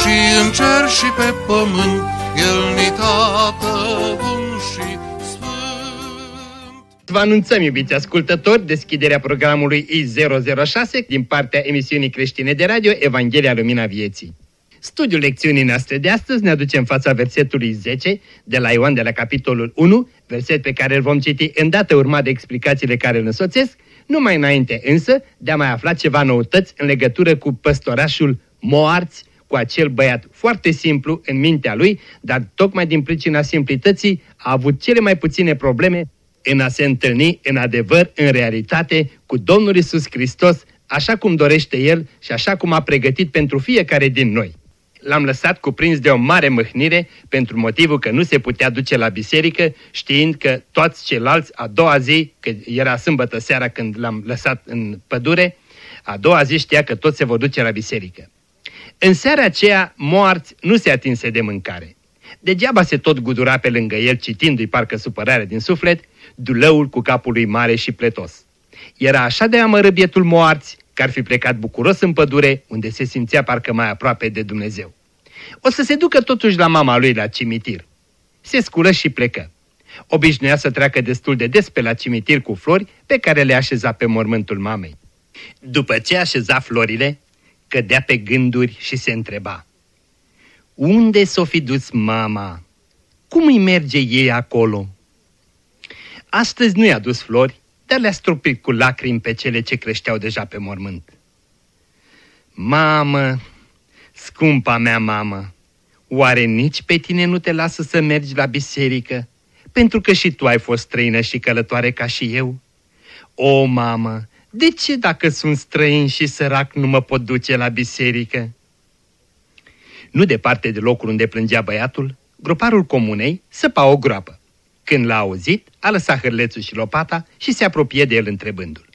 și în cer și pe pământ, El ni tată bun și sfânt. Vă anunțăm, iubiți ascultători, deschiderea programului I006 din partea emisiunii creștine de radio Evanghelia Lumina Vieții. Studiul lecțiunii noastre de astăzi ne aduce în fața versetului 10 de la Ioan de la capitolul 1, verset pe care îl vom citi îndată urmat de explicațiile care îl însoțesc, numai înainte însă de a mai afla ceva noutăți în legătură cu păstorașul Moarți, cu acel băiat foarte simplu în mintea lui, dar tocmai din pricina simplității a avut cele mai puține probleme în a se întâlni în adevăr, în realitate, cu Domnul Isus Hristos, așa cum dorește El și așa cum a pregătit pentru fiecare din noi l-am lăsat cuprins de o mare mâhnire pentru motivul că nu se putea duce la biserică, știind că toți ceilalți, a doua zi, că era sâmbătă seara când l-am lăsat în pădure, a doua zi știa că toți se vor duce la biserică. În seara aceea, moarți nu se atinse de mâncare. Degeaba se tot gudura pe lângă el, citindu-i parcă supărare din suflet, dulăul cu capul lui mare și pletos. Era așa de amără bietul moarți, că ar fi plecat bucuros în pădure, unde se simțea parcă mai aproape de Dumnezeu. O să se ducă totuși la mama lui la cimitir. Se sculă și plecă. Obișnuia să treacă destul de des pe la cimitir cu flori pe care le așeza pe mormântul mamei. După ce așeza florile, cădea pe gânduri și se întreba. Unde s-o fi dus mama? Cum îi merge ei acolo? Astăzi nu i-a dus flori, dar le-a stropit cu lacrimi pe cele ce creșteau deja pe mormânt. Mamă, scumpa mea mamă, oare nici pe tine nu te lasă să mergi la biserică, pentru că și tu ai fost străină și călătoare ca și eu? O, mamă, de ce dacă sunt străin și sărac nu mă pot duce la biserică? Nu departe de locul unde plângea băiatul, groparul comunei săpa o groapă. Când l-a auzit, a lăsat hârlețul și lopata și se apropie de el întrebându-l.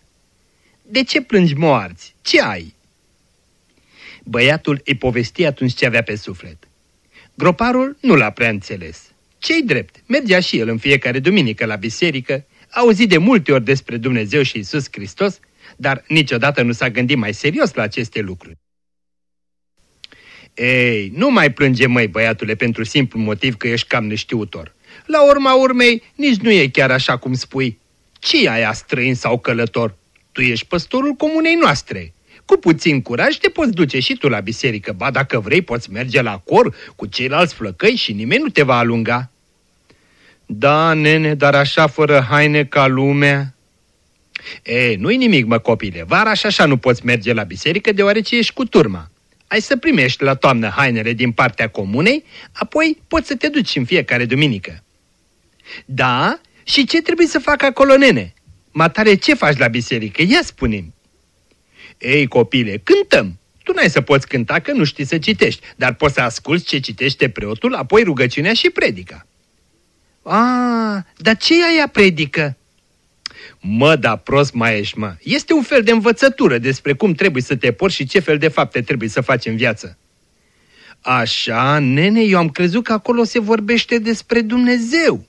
De ce plângi moarți? Ce ai?" Băiatul îi povesti atunci ce avea pe suflet. Groparul nu l-a prea înțeles. Ce-i drept? Mergea și el în fiecare duminică la biserică, a auzit de multe ori despre Dumnezeu și Isus Hristos, dar niciodată nu s-a gândit mai serios la aceste lucruri. Ei, nu mai plânge, măi, băiatule, pentru simplu motiv că ești cam neștiutor. La urma urmei, nici nu e chiar așa cum spui. Ce aia străin sau călător? Tu ești păstorul comunei noastre. Cu puțin curaj te poți duce și tu la biserică, ba dacă vrei poți merge la cor cu ceilalți flăcăi și nimeni nu te va alunga. Da, nene, dar așa fără haine ca lumea... E, nu-i nimic, mă, copile, vara și așa nu poți merge la biserică deoarece ești cu turma. Ai să primești la toamnă hainele din partea comunei, apoi poți să te duci în fiecare duminică. Da? Și ce trebuie să fac acolo, nene? Matare, ce faci la biserică? Ia spune-mi. Ei, copile, cântăm. Tu n-ai să poți cânta că nu știi să citești, dar poți să asculți ce citește preotul, apoi rugăciunea și predica. A, dar ce e aia predică? Mă, da prost mai ești, mă. Este un fel de învățătură despre cum trebuie să te porți și ce fel de fapte trebuie să faci în viață. Așa, nene, eu am crezut că acolo se vorbește despre Dumnezeu.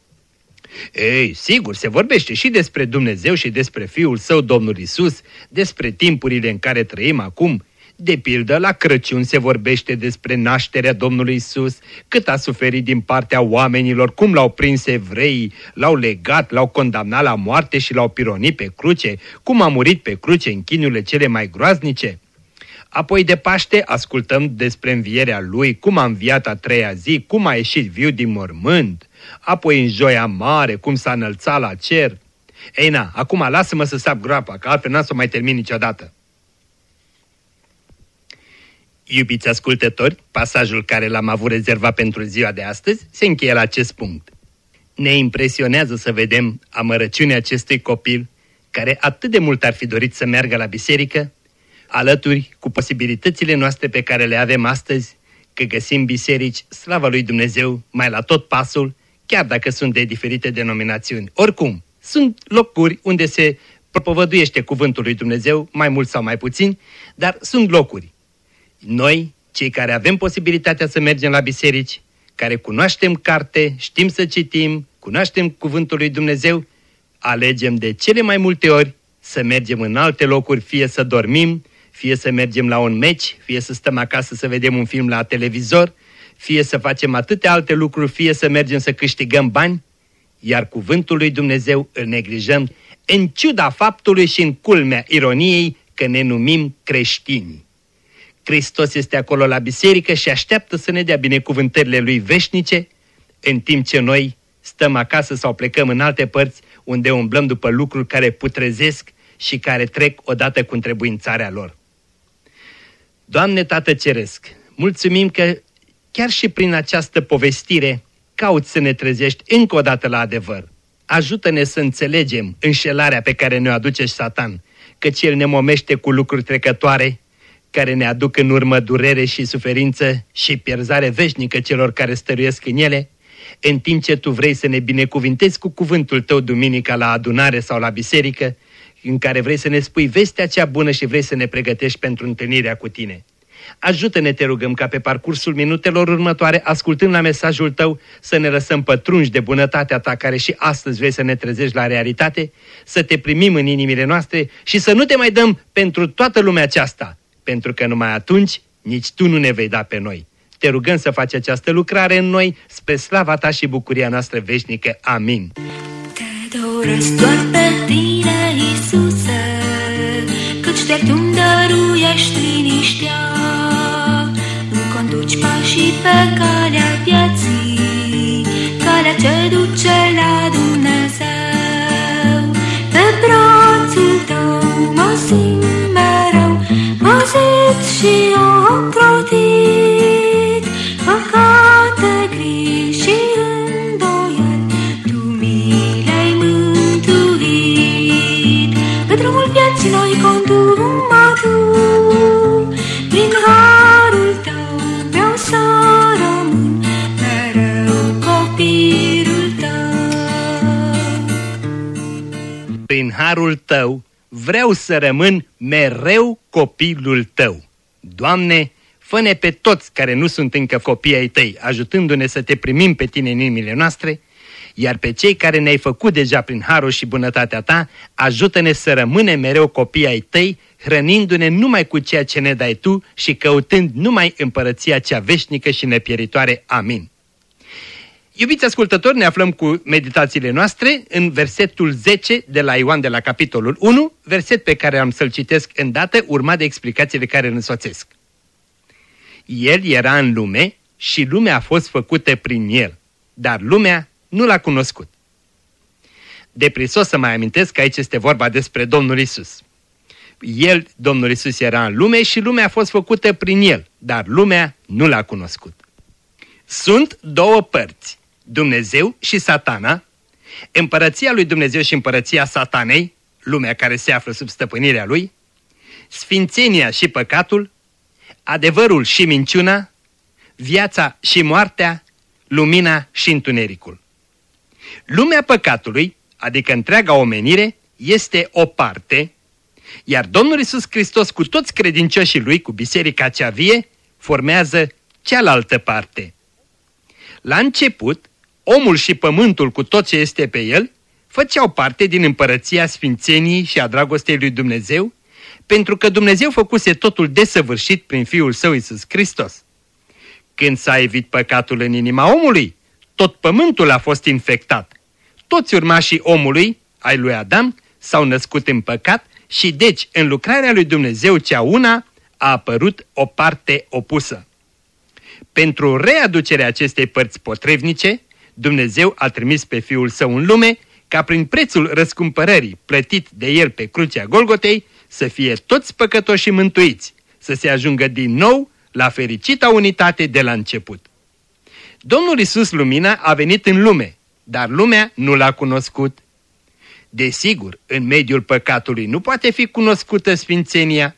Ei, sigur, se vorbește și despre Dumnezeu și despre Fiul Său, Domnul Isus, despre timpurile în care trăim acum. De pildă, la Crăciun se vorbește despre nașterea Domnului Isus, cât a suferit din partea oamenilor, cum l-au prins evreii, l-au legat, l-au condamnat la moarte și l-au pironit pe cruce, cum a murit pe cruce în chinurile cele mai groaznice. Apoi de Paște ascultăm despre învierea lui, cum a înviat a treia zi, cum a ieșit viu din mormânt, apoi în joia mare, cum s-a înălțat la cer. Ei na, acum lasă-mă să sap groapa, că altfel n-am să o mai termin niciodată. Iubiți ascultători, pasajul care l-am avut rezervat pentru ziua de astăzi se încheie la acest punct. Ne impresionează să vedem amărăciunea acestui copil care atât de mult ar fi dorit să meargă la biserică, alături cu posibilitățile noastre pe care le avem astăzi, că găsim biserici, slava lui Dumnezeu, mai la tot pasul, chiar dacă sunt de diferite denominațiuni. Oricum, sunt locuri unde se propovăduiește cuvântul lui Dumnezeu, mai mult sau mai puțin, dar sunt locuri. Noi, cei care avem posibilitatea să mergem la biserici, care cunoaștem carte, știm să citim, cunoaștem cuvântul lui Dumnezeu, alegem de cele mai multe ori să mergem în alte locuri, fie să dormim, fie să mergem la un meci, fie să stăm acasă să vedem un film la televizor, fie să facem atâtea alte lucruri, fie să mergem să câștigăm bani, iar cuvântul lui Dumnezeu îl neglijăm în ciuda faptului și în culmea ironiei că ne numim creștini. Hristos este acolo la biserică și așteaptă să ne dea binecuvântările lui veșnice, în timp ce noi stăm acasă sau plecăm în alte părți unde umblăm după lucruri care putrezesc și care trec odată cu întrebuințarea lor. Doamne Tată Ceresc, mulțumim că chiar și prin această povestire cauți să ne trezești încă o dată la adevăr. Ajută-ne să înțelegem înșelarea pe care ne-o aduce Satan, căci el ne momește cu lucruri trecătoare, care ne aduc în urmă durere și suferință și pierzare veșnică celor care stăruiesc în ele, în timp ce tu vrei să ne binecuvintezi cu cuvântul tău duminica la adunare sau la biserică, în care vrei să ne spui vestea cea bună și vrei să ne pregătești pentru întâlnirea cu tine. Ajută-ne, te rugăm, ca pe parcursul minutelor următoare, ascultând la mesajul tău, să ne lăsăm pătrunși de bunătatea ta care și astăzi vrei să ne trezești la realitate, să te primim în inimile noastre și să nu te mai dăm pentru toată lumea aceasta, pentru că numai atunci nici tu nu ne vei da pe noi. Te rugăm să faci această lucrare în noi, spre slava ta și bucuria noastră veșnică. Amin. Te doresc doar pe tine, Iisuse, căci de tu dăruiești liniștea. Îmi conduci pașii pe calea vieții, calea ce duce la Dumnezeu. Pe brațul tău mă simt vreau să rămân mereu copilul tău. Doamne, fă pe toți care nu sunt încă copii ai tăi, ajutându-ne să te primim pe tine în inimile noastre, iar pe cei care ne-ai făcut deja prin harul și bunătatea ta, ajută-ne să rămânem mereu copii ai tăi, hrănindu-ne numai cu ceea ce ne dai tu și căutând numai împărăția cea veșnică și nepieritoare. Amin. Iubiți ascultători, ne aflăm cu meditațiile noastre în versetul 10 de la Ioan de la capitolul 1, verset pe care am să-l citesc îndată, urmat de explicațiile care îl însoțesc. El era în lume și lumea a fost făcută prin el, dar lumea nu l-a cunoscut. Deprisos să mai amintesc că aici este vorba despre Domnul Isus. El, Domnul Isus, era în lume și lumea a fost făcută prin el, dar lumea nu l-a cunoscut. Sunt două părți, Dumnezeu și satana, împărăția lui Dumnezeu și împărăția satanei, lumea care se află sub stăpânirea lui, sfințenia și păcatul, adevărul și minciuna, viața și moartea, lumina și întunericul. Lumea păcatului, adică întreaga omenire, este o parte, iar Domnul Isus Hristos cu toți credincioșii lui, cu biserica cea vie, formează cealaltă parte. La început, omul și pământul cu tot ce este pe el, făceau parte din împărăția sfințeniei și a dragostei lui Dumnezeu, pentru că Dumnezeu făcuse totul desăvârșit prin Fiul Său Iisus Hristos. Când s-a evit păcatul în inima omului, tot pământul a fost infectat. Toți urmașii omului, ai lui Adam, s-au născut în păcat și deci în lucrarea lui Dumnezeu cea una a apărut o parte opusă. Pentru readucerea acestei părți potrivnice, Dumnezeu a trimis pe Fiul Său în lume ca prin prețul răscumpărării plătit de El pe crucea Golgotei să fie toți păcătoși mântuiți, să se ajungă din nou la fericita unitate de la început. Domnul Isus Lumina a venit în lume, dar lumea nu l-a cunoscut. Desigur, în mediul păcatului nu poate fi cunoscută sfințenia.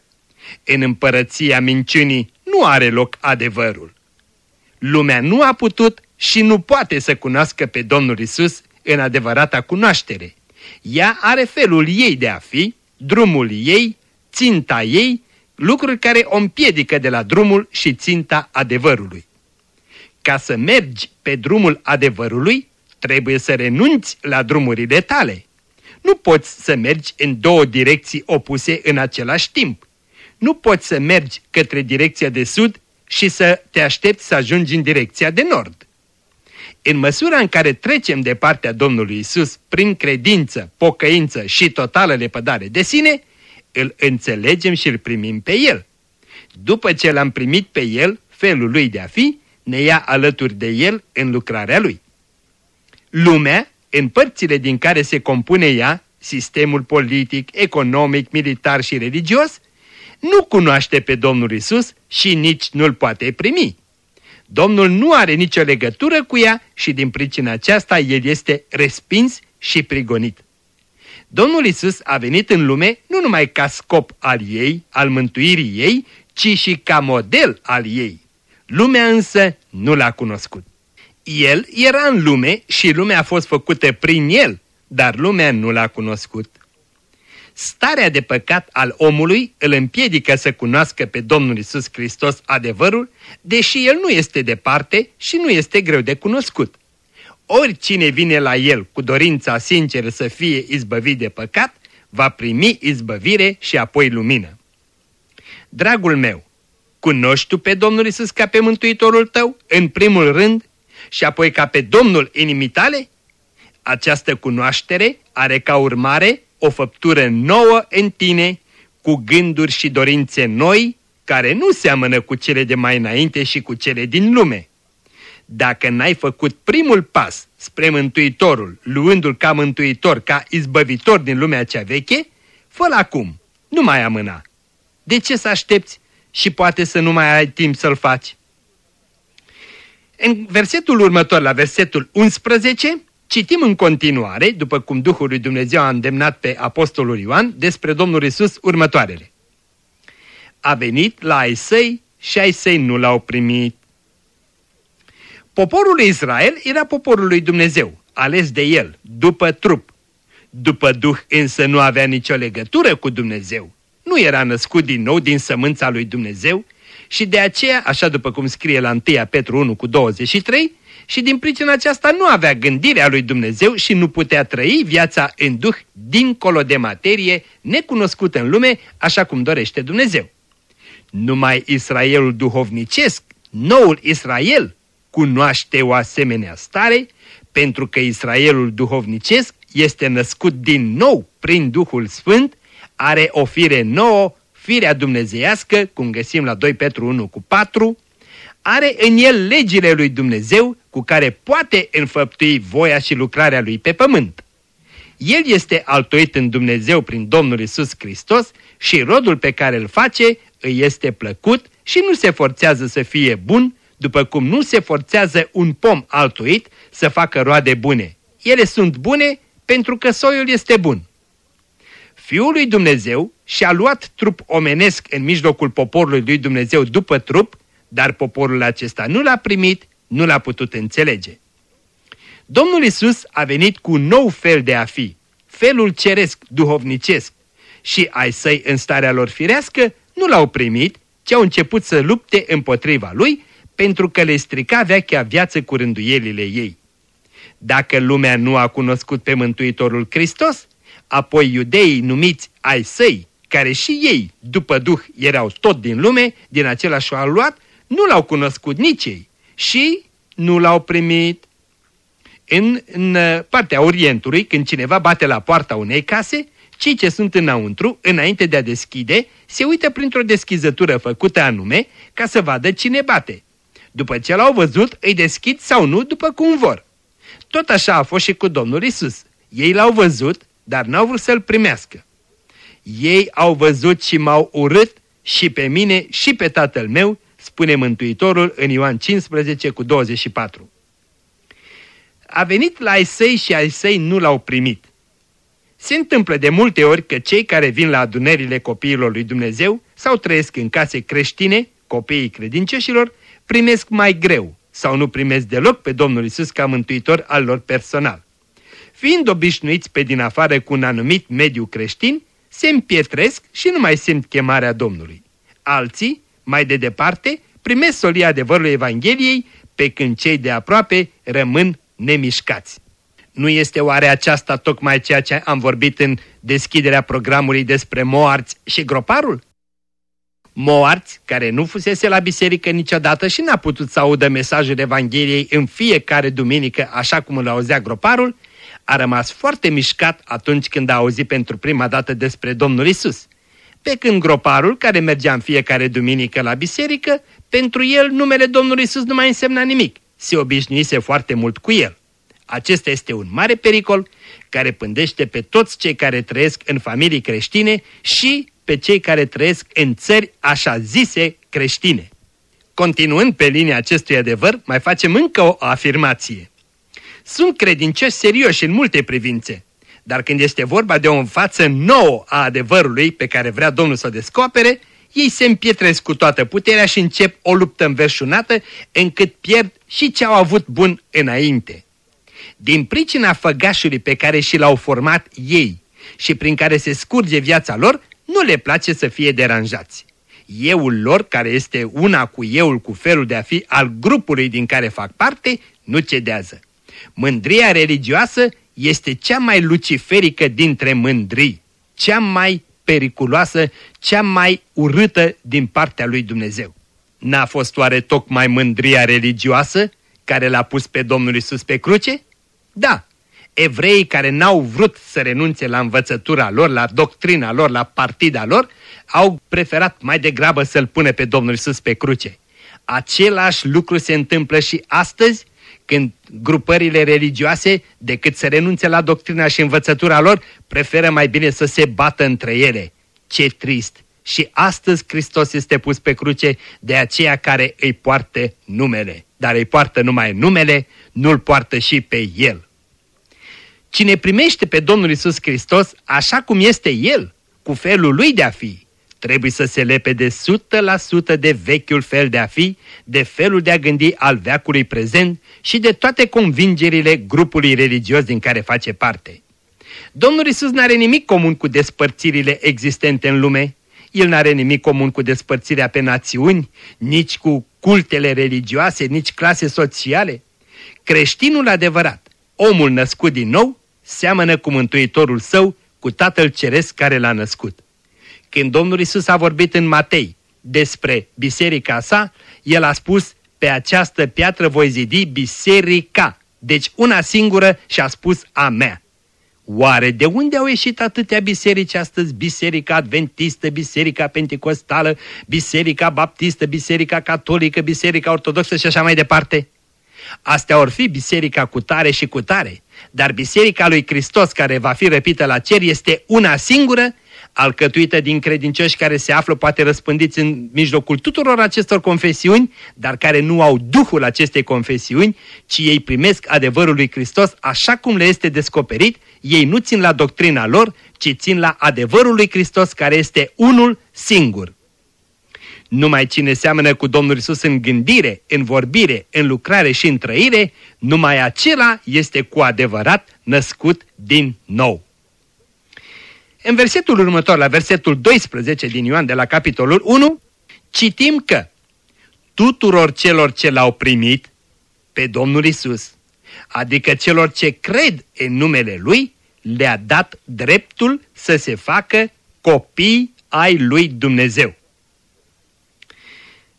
În împărăția minciunii nu are loc adevărul. Lumea nu a putut și nu poate să cunoască pe Domnul Isus în adevărata cunoaștere. Ea are felul ei de a fi, drumul ei, ținta ei, lucruri care o împiedică de la drumul și ținta adevărului. Ca să mergi pe drumul adevărului, trebuie să renunți la drumurile tale. Nu poți să mergi în două direcții opuse în același timp. Nu poți să mergi către direcția de sud și să te aștepți să ajungi în direcția de nord. În măsura în care trecem de partea Domnului Isus prin credință, pocăință și totală lepădare de sine, îl înțelegem și îl primim pe El. După ce l-am primit pe El, felul lui de a fi, ne ia alături de El în lucrarea Lui. Lumea, în părțile din care se compune ea, sistemul politic, economic, militar și religios, nu cunoaște pe Domnul Isus și nici nu-l poate primi. Domnul nu are nicio legătură cu ea și din pricina aceasta el este respins și prigonit. Domnul Isus a venit în lume nu numai ca scop al ei, al mântuirii ei, ci și ca model al ei. Lumea însă nu l-a cunoscut. El era în lume și lumea a fost făcută prin el, dar lumea nu l-a cunoscut. Starea de păcat al omului îl împiedică să cunoască pe Domnul Isus Hristos adevărul, deși el nu este departe și nu este greu de cunoscut. Oricine vine la el cu dorința sinceră să fie izbăvit de păcat, va primi izbăvire și apoi lumină. Dragul meu, cunoști tu pe Domnul Isus ca pe Mântuitorul tău, în primul rând, și apoi ca pe Domnul inimii tale? Această cunoaștere are ca urmare o făptură nouă în tine, cu gânduri și dorințe noi, care nu seamănă cu cele de mai înainte și cu cele din lume. Dacă n-ai făcut primul pas spre Mântuitorul, luându-l ca Mântuitor, ca izbăvitor din lumea cea veche, fă acum, nu mai amâna. De ce să aștepți și poate să nu mai ai timp să-l faci? În versetul următor, la versetul 11, Citim în continuare, după cum Duhul lui Dumnezeu a îndemnat pe Apostolul Ioan, despre Domnul Isus următoarele. A venit la ai săi și ai săi nu l-au primit. Poporul lui Israel era poporul lui Dumnezeu, ales de el, după trup. După Duh însă nu avea nicio legătură cu Dumnezeu. Nu era născut din nou din sămânța lui Dumnezeu și de aceea, așa după cum scrie la 1 Petru 1 cu 23, și din pricina aceasta nu avea gândirea lui Dumnezeu și nu putea trăi viața în duh dincolo de materie, necunoscută în lume, așa cum dorește Dumnezeu. Numai Israelul duhovnicesc, noul Israel, cunoaște o asemenea stare, pentru că Israelul duhovnicesc este născut din nou prin Duhul Sfânt, are o fire nouă, firea dumnezeiască, cum găsim la 2 Petru 1 cu 4, are în el legile lui Dumnezeu cu care poate înfăptui voia și lucrarea lui pe pământ. El este altoit în Dumnezeu prin Domnul Isus Hristos și rodul pe care îl face îi este plăcut și nu se forțează să fie bun, după cum nu se forțează un pom altoit să facă roade bune. Ele sunt bune pentru că soiul este bun. Fiul lui Dumnezeu și-a luat trup omenesc în mijlocul poporului lui Dumnezeu după trup, dar poporul acesta nu l-a primit nu l-a putut înțelege. Domnul Isus a venit cu un nou fel de a fi, felul ceresc, duhovnicesc, și ai săi în starea lor firească nu l-au primit, ci au început să lupte împotriva lui, pentru că le strica vechea viață cu rânduielile ei. Dacă lumea nu a cunoscut pe Mântuitorul Hristos, apoi iudeii numiți ai săi, care și ei, după Duh, erau tot din lume, din același aluat, nu l-au cunoscut nici ei și nu l-au primit. În, în uh, partea Orientului, când cineva bate la poarta unei case, cei ce sunt înăuntru, înainte de a deschide, se uită printr-o deschizătură făcută anume ca să vadă cine bate. După ce l-au văzut, îi deschid sau nu după cum vor. Tot așa a fost și cu Domnul Isus. Ei l-au văzut, dar n-au vrut să-l primească. Ei au văzut și m-au urât și pe mine și pe tatăl meu spune Mântuitorul în Ioan 15 cu 24. A venit la ai săi și ai săi nu l-au primit. Se întâmplă de multe ori că cei care vin la adunările copiilor lui Dumnezeu sau trăiesc în case creștine, copiii credincioșilor, primesc mai greu, sau nu primesc deloc pe Domnul Isus ca mântuitor al lor personal. Fiind obișnuiți pe din afară cu un anumit mediu creștin, se împietresc și nu mai simt chemarea Domnului. Alții, mai de departe, primesc solia adevărului Evangheliei, pe când cei de aproape rămân nemișcați. Nu este oare aceasta tocmai ceea ce am vorbit în deschiderea programului despre moarți și groparul? Moarți, care nu fusese la biserică niciodată și n-a putut să audă mesajul Evangheliei în fiecare duminică așa cum îl auzea groparul, a rămas foarte mișcat atunci când a auzit pentru prima dată despre Domnul Isus. Pe când groparul, care mergea în fiecare duminică la biserică, pentru el numele Domnului Isus nu mai însemna nimic. Se obișnuise foarte mult cu el. Acesta este un mare pericol care pândește pe toți cei care trăiesc în familii creștine și pe cei care trăiesc în țări așa zise creștine. Continuând pe linia acestui adevăr, mai facem încă o afirmație. Sunt credincioși serioși în multe privințe, dar când este vorba de o înfață nouă a adevărului pe care vrea Domnul să o descopere, ei se împietresc cu toată puterea și încep o luptă înverșunată încât pierd și ce au avut bun înainte. Din pricina făgașului pe care și l-au format ei și prin care se scurge viața lor, nu le place să fie deranjați. Euul lor, care este una cu euul cu felul de a fi al grupului din care fac parte, nu cedează. Mândria religioasă este cea mai luciferică dintre mândrii, cea mai periculoasă, cea mai urâtă din partea lui Dumnezeu. N-a fost oare tocmai mândria religioasă care l-a pus pe Domnul Isus pe cruce? Da, evreii care n-au vrut să renunțe la învățătura lor, la doctrina lor, la partida lor, au preferat mai degrabă să-L pune pe Domnul Isus pe cruce. Același lucru se întâmplă și astăzi când grupările religioase, decât să renunțe la doctrina și învățătura lor, preferă mai bine să se bată între ele. Ce trist! Și astăzi Hristos este pus pe cruce de aceea care îi poartă numele. Dar îi poartă numai numele, nu-l poartă și pe el. Cine primește pe Domnul Isus Hristos așa cum este El, cu felul lui de a fi, trebuie să se lepe de 100% de vechiul fel de a fi, de felul de a gândi al veacului prezent și de toate convingerile grupului religios din care face parte. Domnul Isus nu are nimic comun cu despărțirile existente în lume, el nu are nimic comun cu despărțirea pe națiuni, nici cu cultele religioase, nici clase sociale. Creștinul adevărat, omul născut din nou, seamănă cu Mântuitorul său, cu Tatăl Ceresc care l-a născut. Când Domnul Isus a vorbit în Matei despre biserica sa, el a spus, pe această piatră voi zidi biserica, deci una singură și a spus a mea. Oare de unde au ieșit atâtea biserici astăzi? Biserica Adventistă, Biserica Pentecostală, Biserica Baptistă, Biserica Catolică, Biserica Ortodoxă și așa mai departe? Astea or fi biserica cu tare și cu tare, dar biserica lui Hristos care va fi răpită la cer este una singură, alcătuită din credincioși care se află poate răspândiți în mijlocul tuturor acestor confesiuni, dar care nu au duhul acestei confesiuni, ci ei primesc adevărul lui Hristos așa cum le este descoperit, ei nu țin la doctrina lor, ci țin la adevărul lui Hristos care este unul singur. Numai cine seamănă cu Domnul Isus în gândire, în vorbire, în lucrare și în trăire, numai acela este cu adevărat născut din nou. În versetul următor, la versetul 12 din Ioan de la capitolul 1, citim că tuturor celor ce l-au primit pe Domnul Isus, adică celor ce cred în numele Lui, le-a dat dreptul să se facă copii ai lui Dumnezeu.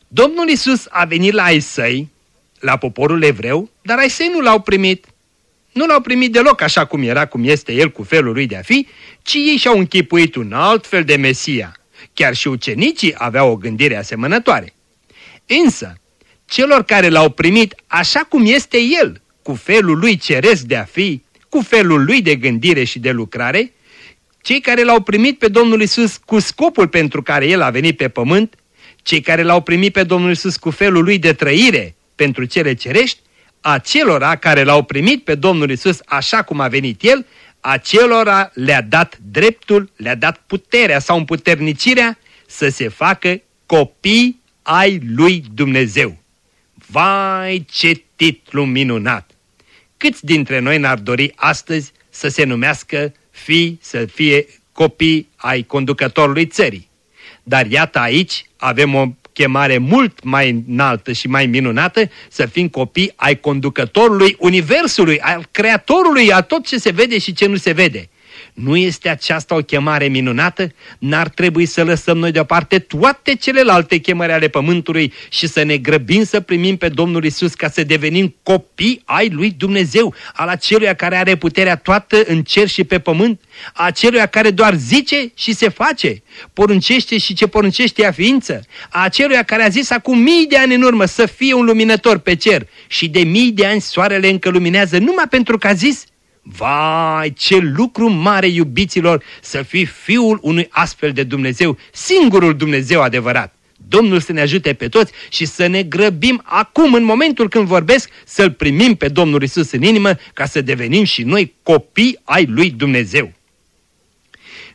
Domnul Isus a venit la ai săi, la poporul evreu, dar ai săi nu l-au primit. Nu l-au primit deloc așa cum era, cum este el cu felul lui de a fi, ci ei și-au închipuit un alt fel de Mesia. Chiar și ucenicii aveau o gândire asemănătoare. Însă, celor care l-au primit așa cum este el, cu felul lui ceresc de a fi, cu felul lui de gândire și de lucrare, cei care l-au primit pe Domnul Isus cu scopul pentru care el a venit pe pământ, cei care l-au primit pe Domnul Isus cu felul lui de trăire pentru cele cerești, acelora care l-au primit pe Domnul Isus așa cum a venit El, acelora le-a dat dreptul, le-a dat puterea sau împuternicirea să se facă copii ai lui Dumnezeu. Vai, ce titlu minunat! Câți dintre noi n-ar dori astăzi să se numească fi, să fie copii ai conducătorului țării? Dar iată aici avem o chemare mult mai înaltă și mai minunată să fim copii ai conducătorului Universului, al Creatorului, a tot ce se vede și ce nu se vede. Nu este aceasta o chemare minunată? N-ar trebui să lăsăm noi deoparte toate celelalte chemări ale pământului și să ne grăbim să primim pe Domnul Isus ca să devenim copii ai lui Dumnezeu, al aceluia care are puterea toată în cer și pe pământ, aceluia care doar zice și se face, poruncește și ce poruncește ea ființă, aceluia care a zis acum mii de ani în urmă să fie un luminător pe cer și de mii de ani soarele încă luminează numai pentru că a zis Vai, ce lucru mare, iubiților, să fii fiul unui astfel de Dumnezeu, singurul Dumnezeu adevărat. Domnul să ne ajute pe toți și să ne grăbim acum, în momentul când vorbesc, să-L primim pe Domnul Isus în inimă, ca să devenim și noi copii ai lui Dumnezeu.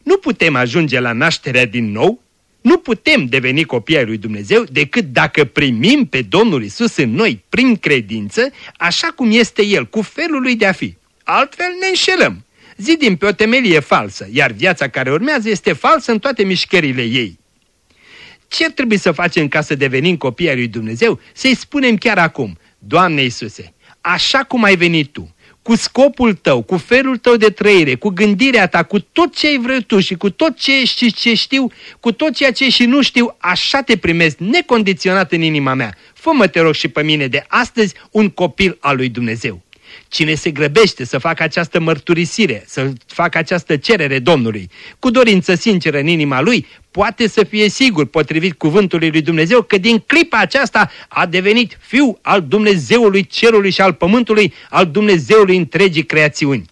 Nu putem ajunge la nașterea din nou, nu putem deveni copii ai lui Dumnezeu decât dacă primim pe Domnul Isus în noi prin credință, așa cum este El, cu felul lui de a fi. Altfel ne înșelăm. Zidim pe o temelie falsă, iar viața care urmează este falsă în toate mișcările ei. Ce ar trebui să facem ca să devenim copii ai lui Dumnezeu? Să-i spunem chiar acum, Doamne Iisuse, așa cum ai venit Tu, cu scopul tău, cu felul tău de trăire, cu gândirea ta, cu tot ce ai vrut tu și cu tot ce, și ce știu, cu tot ceea ce și nu știu, așa te primesc necondiționat în inima mea. Fă-mă, te rog, și pe mine de astăzi un copil al lui Dumnezeu. Cine se grăbește să facă această mărturisire, să facă această cerere Domnului, cu dorință sinceră în inima lui, poate să fie sigur, potrivit cuvântului lui Dumnezeu, că din clipa aceasta a devenit fiu al Dumnezeului cerului și al pământului, al Dumnezeului întregii creațiuni.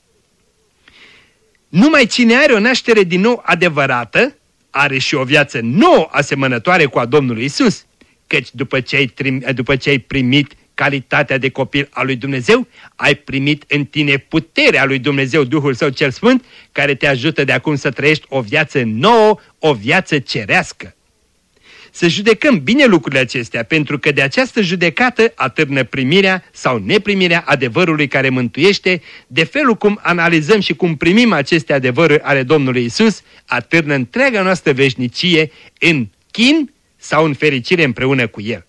Numai cine are o naștere din nou adevărată, are și o viață nouă asemănătoare cu a Domnului Isus, căci după ce ai, după ce ai primit calitatea de copil al lui Dumnezeu, ai primit în tine puterea lui Dumnezeu, Duhul Său cel Sfânt, care te ajută de acum să trăiești o viață nouă, o viață cerească. Să judecăm bine lucrurile acestea, pentru că de această judecată atârnă primirea sau neprimirea adevărului care mântuiește, de felul cum analizăm și cum primim aceste adevăruri ale Domnului Isus, atârnă întreaga noastră veșnicie în chin sau în fericire împreună cu El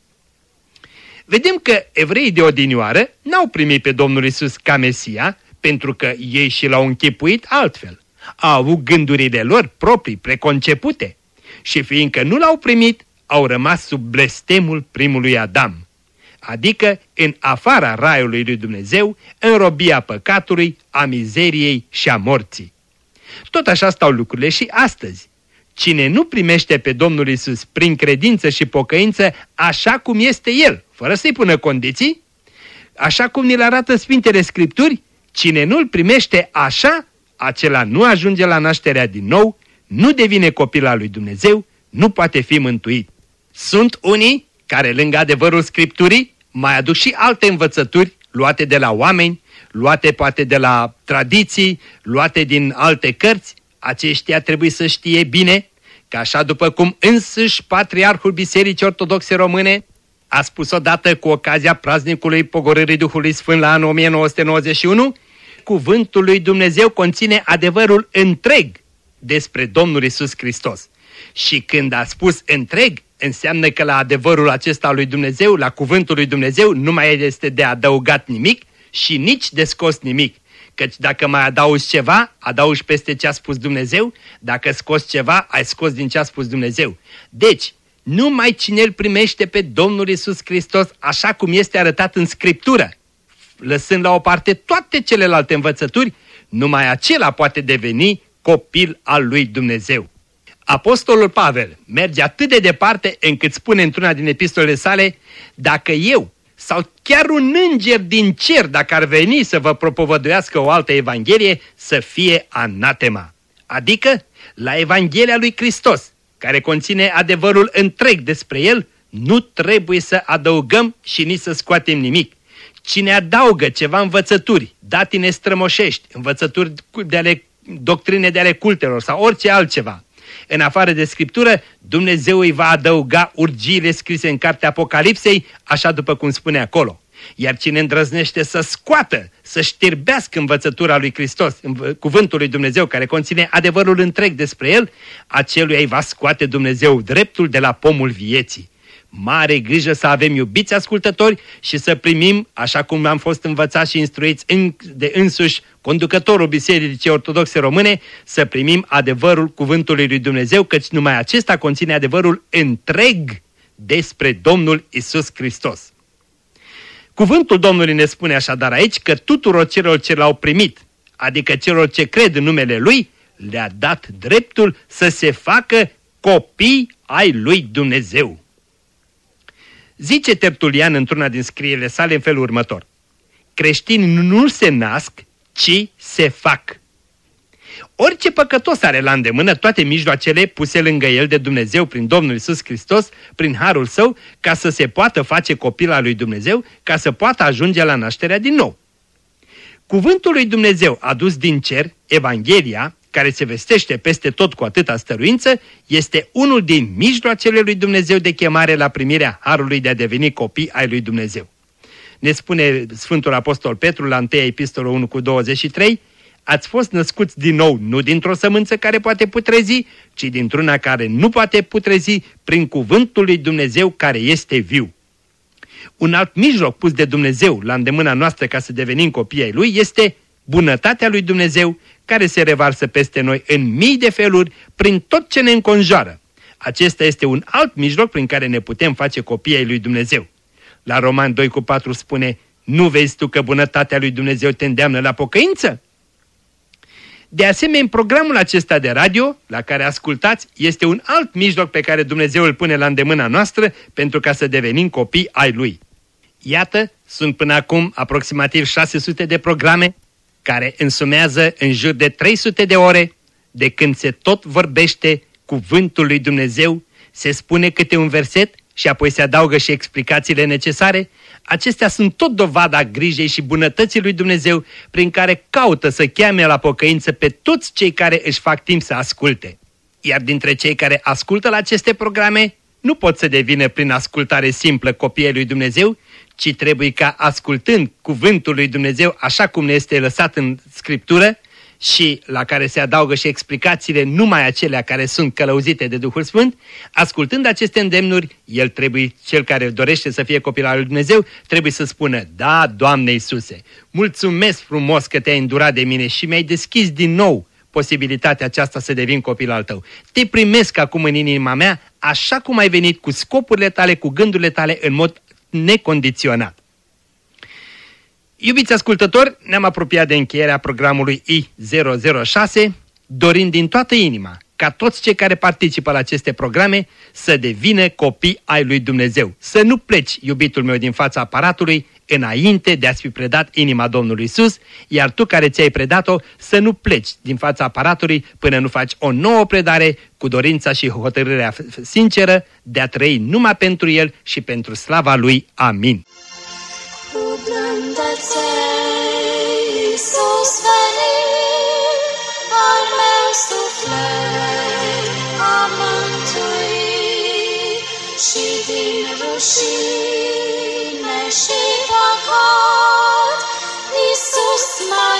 vedem că evreii de odinioară n-au primit pe Domnul Isus ca Mesia, pentru că ei și l-au închipuit altfel. Au avut gândurile lor proprii, preconcepute. Și fiindcă nu l-au primit, au rămas sub blestemul primului Adam. Adică în afara raiului lui Dumnezeu, în robia păcatului, a mizeriei și a morții. Tot așa stau lucrurile și astăzi. Cine nu primește pe Domnul Isus prin credință și pocăință așa cum este El, fără să-i pună condiții, așa cum ni-l arată Sfintele Scripturi, cine nu-l primește așa, acela nu ajunge la nașterea din nou, nu devine copil al lui Dumnezeu, nu poate fi mântuit. Sunt unii care, lângă adevărul Scripturii, mai aduc și alte învățături luate de la oameni, luate poate de la tradiții, luate din alte cărți, aceștia trebuie să știe bine că așa după cum însuși Patriarhul Bisericii Ortodoxe Române a spus odată cu ocazia praznicului Pogorârii Duhului Sfânt la anul 1991, cuvântul lui Dumnezeu conține adevărul întreg despre Domnul Isus Hristos. Și când a spus întreg, înseamnă că la adevărul acesta lui Dumnezeu, la cuvântul lui Dumnezeu, nu mai este de adăugat nimic și nici de scos nimic. Căci dacă mai adaugi ceva, adaugi peste ce a spus Dumnezeu, dacă scoți ceva, ai scos din ce a spus Dumnezeu. Deci, numai cine îl primește pe Domnul Isus Hristos așa cum este arătat în Scriptură, lăsând la o parte toate celelalte învățături, numai acela poate deveni copil al lui Dumnezeu. Apostolul Pavel merge atât de departe încât spune într-una din epistolele sale, dacă eu sau chiar un înger din cer, dacă ar veni să vă propovăduiască o altă evanghelie, să fie anatema. Adică la Evanghelia lui Hristos, care conține adevărul întreg despre el, nu trebuie să adăugăm și nici să scoatem nimic. Cine adaugă ceva învățături, datine strămoșești, învățături de ale doctrine de ale cultelor sau orice altceva, în afară de Scriptură, Dumnezeu îi va adăuga urgiile scrise în cartea Apocalipsei, așa după cum spune acolo. Iar cine îndrăznește să scoată, să știrbească învățătura lui Hristos, cuvântul lui Dumnezeu care conține adevărul întreg despre el, acelui îi va scoate Dumnezeu dreptul de la pomul vieții. Mare grijă să avem iubiți ascultători și să primim, așa cum am fost învățați și instruiți de însuși conducătorul Bisericii Ortodoxe Române, să primim adevărul cuvântului lui Dumnezeu, căci numai acesta conține adevărul întreg despre Domnul Isus Hristos. Cuvântul Domnului ne spune așadar aici că tuturor celor ce l-au primit, adică celor ce cred în numele Lui, le-a dat dreptul să se facă copii ai lui Dumnezeu. Zice Tertulian într-una din scrierile sale în felul următor. Creștinii nu se nasc, ci se fac. Orice păcătos are la îndemână toate mijloacele puse lângă el de Dumnezeu prin Domnul Isus Hristos, prin harul său, ca să se poată face copil al lui Dumnezeu, ca să poată ajunge la nașterea din nou. Cuvântul lui Dumnezeu adus din cer, Evanghelia, care se vestește peste tot cu atâta stăruință, este unul din mijloacele lui Dumnezeu de chemare la primirea harului de a deveni copii ai lui Dumnezeu. Ne spune Sfântul Apostol Petru la 1 Epistolul 1 cu 23, ați fost născuți din nou nu dintr-o sămânță care poate putrezi, ci dintr-una care nu poate putrezi prin cuvântul lui Dumnezeu care este viu. Un alt mijloc pus de Dumnezeu la îndemâna noastră ca să devenim copii ai Lui este bunătatea lui Dumnezeu care se revarsă peste noi în mii de feluri prin tot ce ne înconjoară. Acesta este un alt mijloc prin care ne putem face copii ai lui Dumnezeu. La Roman 2 cu 4 spune, nu vezi tu că bunătatea lui Dumnezeu te îndeamnă la pocăință? De asemenea, în programul acesta de radio, la care ascultați, este un alt mijloc pe care Dumnezeu îl pune la îndemâna noastră pentru ca să devenim copii ai Lui. Iată, sunt până acum aproximativ 600 de programe care însumează în jur de 300 de ore de când se tot vorbește cuvântul lui Dumnezeu, se spune câte un verset și apoi se adaugă și explicațiile necesare, acestea sunt tot dovada grijei și bunătății lui Dumnezeu prin care caută să cheme la pocăință pe toți cei care își fac timp să asculte. Iar dintre cei care ascultă la aceste programe, nu pot să devină prin ascultare simplă copiii lui Dumnezeu, ci trebuie ca ascultând cuvântul lui Dumnezeu așa cum ne este lăsat în Scriptură și la care se adaugă și explicațiile numai acelea care sunt călăuzite de Duhul Sfânt, ascultând aceste îndemnuri, el trebuie, cel care dorește să fie copil al lui Dumnezeu, trebuie să spună, da, Doamne Iisuse, mulțumesc frumos că te-ai îndurat de mine și mi-ai deschis din nou posibilitatea aceasta să devin copil al tău. Te primesc acum în inima mea, așa cum ai venit cu scopurile tale, cu gândurile tale, în mod necondiționat. Iubiți ascultători, ne-am apropiat de încheierea programului I006, dorind din toată inima ca toți cei care participă la aceste programe să devină copii ai lui Dumnezeu. Să nu pleci, iubitul meu, din fața aparatului, înainte de a-ți fi predat inima Domnului Isus, iar tu care ți-ai predat-o să nu pleci din fața aparatului până nu faci o nouă predare cu dorința și hotărârea sinceră de a trăi numai pentru El și pentru slava Lui. Amin suferințe, Iisus veni, al meu suflet și din rușine și păcat, Iisus m-a